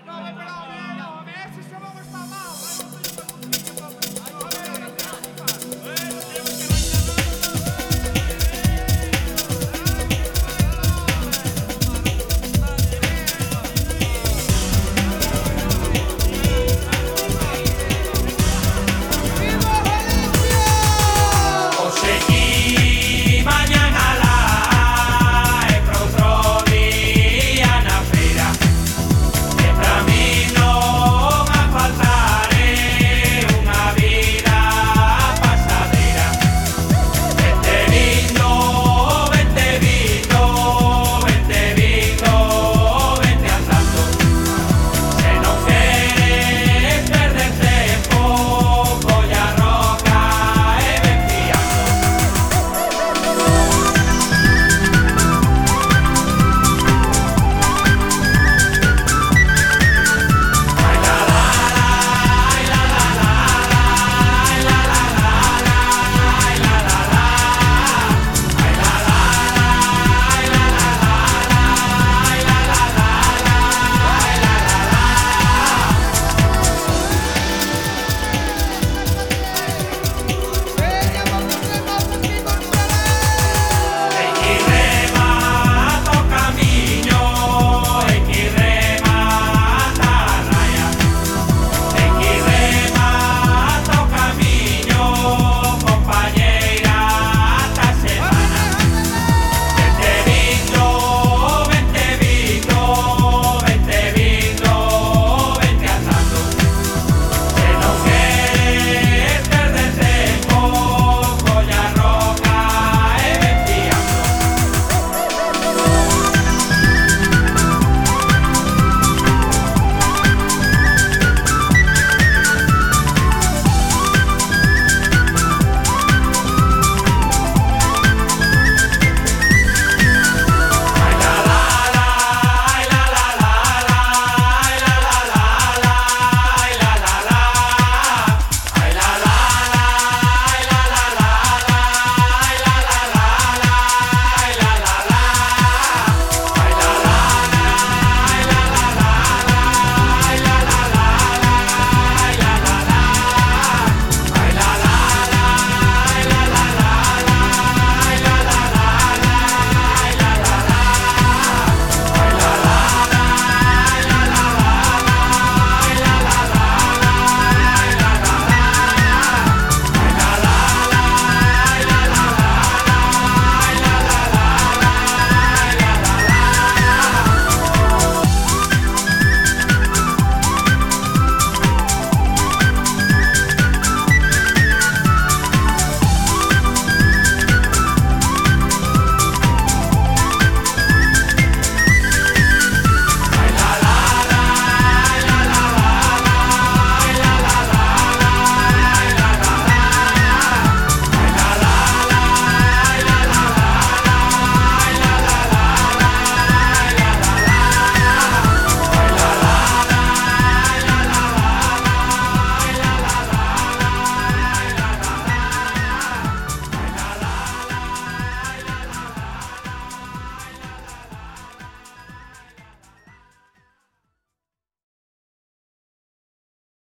Não, pero, não ves,